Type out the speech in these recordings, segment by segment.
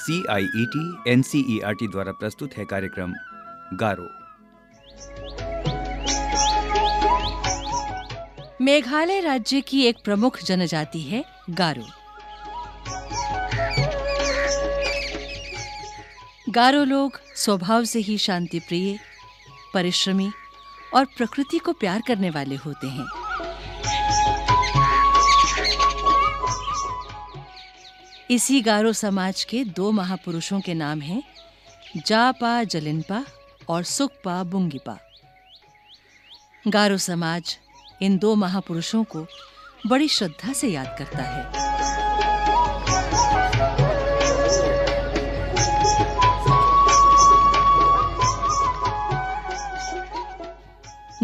C I E T N C E R T द्वारा प्रस्तुत है कार्यक्रम गारो। मेघालय राज्य की एक प्रमुख जनजाति है गारो। गारो लोग स्वभाव से ही शांति प्रिय परिश्रमी और प्रकृति को प्यार करने वाले होते हैं। इसी गारो समाज के दो महापुरुषों के नाम हैं जापा जलिनपा और सुखपा बुंगीपा गारो समाज इन दो महापुरुषों को बड़ी श्रद्धा से याद करता है।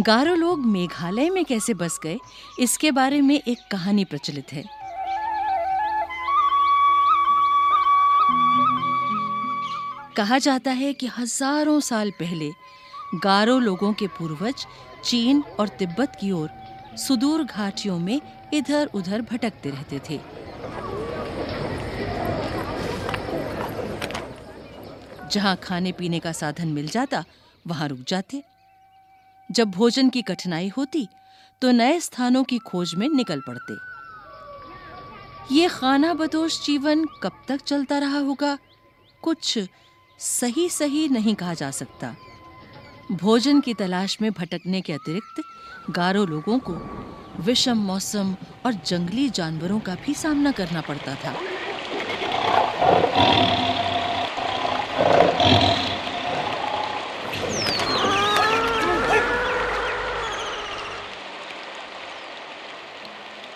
गारो लोग मेघालय में कैसे बस गए, इसके बारे में एक कहानी प्रचलित है। कहा जाता है कि हज़ारों साल पहले गारो लोगों के पूर्वज चीन और तिब्बत की ओर सुदूर घाटियों में इधर-उधर भटकते रहते थे। जहाँ खाने पीने का साधन मिल जाता, वहाँ रुक जाते। जब भोजन की कठिनाई होती तो नए स्थानों की खोज में निकल पड़ते। ये खाना बदोश जीवन कब तक चलता रहा होगा? कुछ सही सही नहीं कहा जा सकता। भोजन की तलाश में भटकने के अतिरिक्त गारो लोगों को विषम मौसम और जंगली जानवरों का भी सामना करना पड़ता था।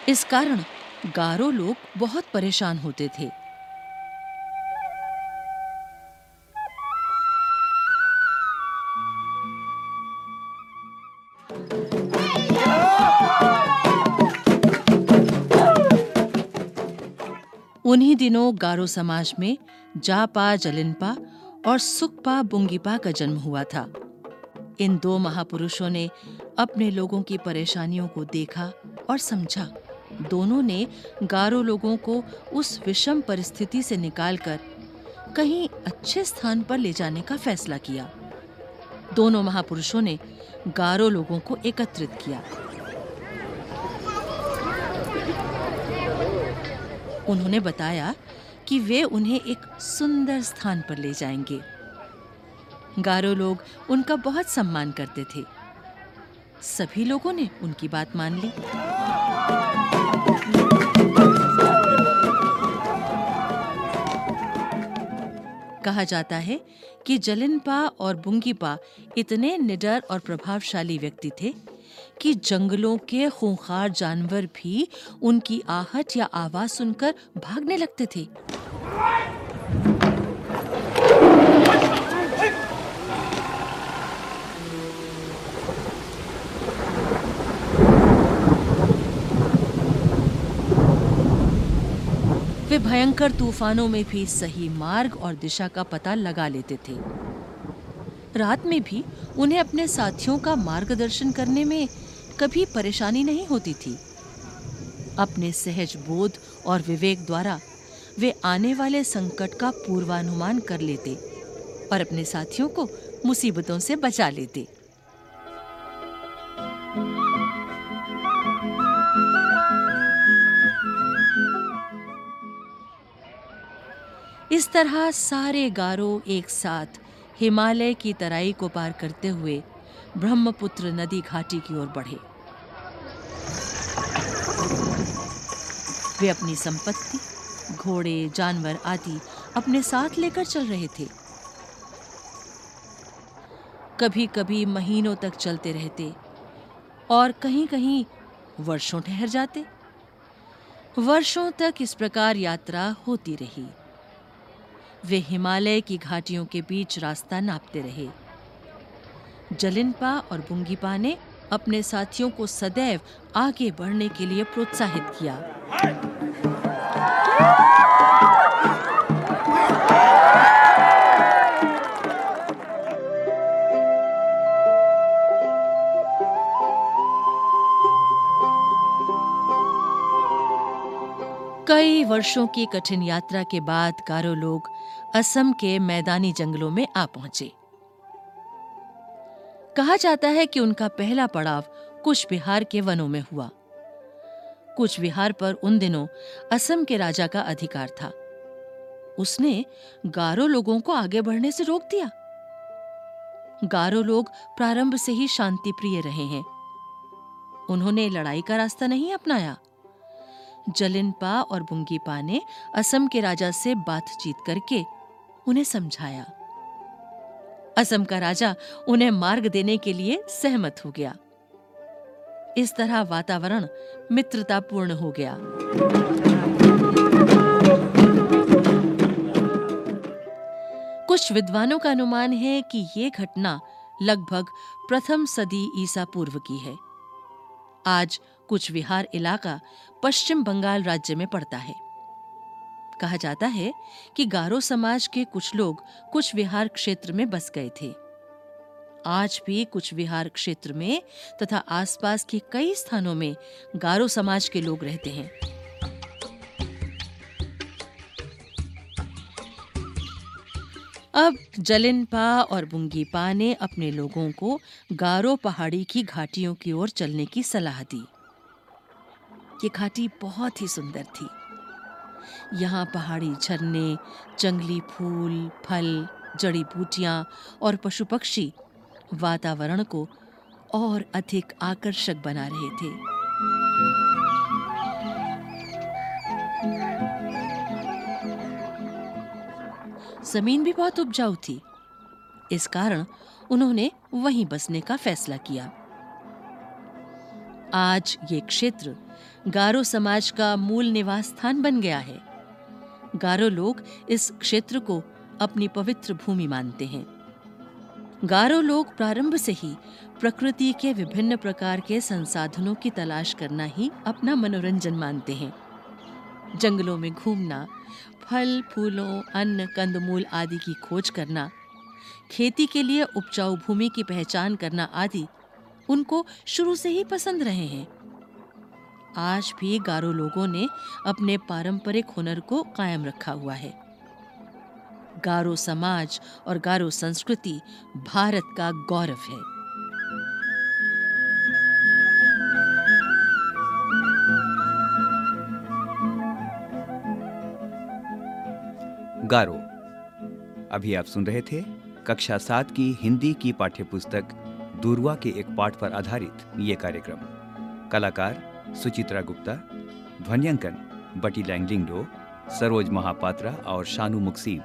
इस कारण गारो लोग बहुत परेशान होते थे। उन्हीं दिनों गारो समाज में जापा जलिनपा और सुखपा बुंगीपा का जन्म हुआ था। इन दो महापुरुषों ने अपने लोगों की परेशानियों को देखा और समझा। दोनों ने गारो लोगों को उस विषम परिस्थिति से निकालकर कहीं अच्छे स्थान पर ले जाने का फैसला किया। दोनों महापुरुषों ने गारो लोगों को एकत्रित किया। उन्होंने बताया कि वे उन्हें एक सुंदर स्थान पर ले जाएँगे। गारो लोग उनका बहुत सम्मान करते थे। सभी लोगों ने उनकी बात मान ली। कहा जाता है कि जलिनपा और बुंगीपा इतने निडर और प्रभावशाली व्यक्ति थे कि जंगलों के खूंखार जानवर भी उनकी आहट या आवाज़ सुनकर भागने लगते थे। वे भयंकर तूफानों में भी सही मार्ग और दिशा का पता लगा लेते थे। रात में भी उन्हें अपने साथियों का मार्गदर्शन करने में कभी परेशानी नहीं होती थी। अपने सहज बोध और विवेक द्वारा वे आने वाले संकट का पूर्वानुमान कर लेते और अपने साथियों को मुसीबतों से बचा लेते। इस तरह सारे गारो एक साथ हिमालय की तराई को पार करते हुए ब्रह्मपुत्र नदी घाटी की ओर बढ़े। वे अपनी संपत्ति, घोड़े, जानवर आदि अपने साथ लेकर चल रहे थे। कभी-कभी महीनों तक चलते रहते और कहीं-कहीं वर्षों ठहर जाते। वर्षों तक इस प्रकार यात्रा होती रही। वे हिमालय की घाटियों के बीच रास्ता नापते रहे। जलिनपा और बुंगीपा ने अपने साथियों को सदैव आगे बढ़ने के लिए प्रोत्साहित किया। वर्षों की कठिन यात्रा के बाद गारो लोग असम के मैदानी जंगलों में आ पहुँचे। कहा जाता है कि उनका पहला पड़ाव कुछ बिहार के वनों में हुआ। कुछ विहार पर उन दिनों असम के राजा का अधिकार था। उसने गारो लोगों को आगे बढ़ने से रोक दिया। गारो लोग प्रारंभ से ही शांति प्रिय रहे हैं। उन्होंने लड़ाई का रास्ता नहीं अपनाया। जलिनपा और बुंगीपा ने असम के राजा से बातचीत करके उन्हें समझाया। असम का राजा उन्हें मार्ग देने के लिए सहमत हो गया। इस तरह वातावरण मित्रतापूर्ण हो गया। कुछ विद्वानों का अनुमान है कि ये घटना लगभग प्रथम सदी ईसा पूर्व की है। आज कुछ विहार इलाका पश्चिम बंगाल राज्य में पड़ता है। कहा जाता है कि गारो समाज के कुछ लोग कुछ विहार क्षेत्र में बस गए थे। आज भी कुछ विहार क्षेत्र में तथा आसपास के कई स्थानों में गारो समाज के लोग रहते हैं। अब जलिनपा और बुंगीपा ने अपने लोगों को गारो पहाड़ी की घाटियों की ओर चलने की सलाह दी। ये घाटी बहुत ही सुंदर थी। यहाँ पहाड़ी झरने, जंगली फूल, फल, जड़ी बूटियाँ और पशु पक्षी वातावरण को और अधिक आकर्षक बना रहे थे। ज़मीन भी बहुत उपजाऊ थी। इस कारण उन्होंने वहीं बसने का फैसला किया। आज ये क्षेत्र गारो समाज का मूल निवास स्थान बन गया है। गारो लोग इस क्षेत्र को अपनी पवित्र भूमि मानते हैं। गारो लोग प्रारंभ से ही प्रकृति के विभिन्न प्रकार के संसाधनों की तलाश करना ही अपना मनोरंजन मानते हैं। जंगलों में घूमना, फल, फूलों, अन्न, कंदमूल आदि की खोज करना, खेती के लिए उपजाऊ भूमि की पहचान करना आदि उनको शुरू से ही पसंद रहे हैं। आज भी गारो लोगों ने अपने पारंपरिक हुनर को कायम रखा हुआ है। गारो समाज और गारो संस्कृति भारत का गौरव है। गारो, अभी आप सुन रहे थे कक्षा सात की हिंदी की पाठ्यपुस्तक दूरवा के एक पाठ पर आधारित ये कार्यक्रम। कलाकार सुचित्रा गुप्ता, ध्वनियांकन बटी लैंगलिंगडो, सरोज महापात्रा और शानू मुक्सीब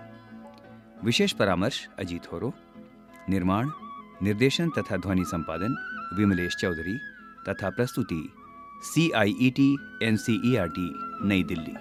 विशेष परामर्श अजीत होरो। निर्माण, निर्देशन तथा ध्वनि संपादन विमलेश चौधरी तथा प्रस्तुति C I E T N C E R T New Delhi.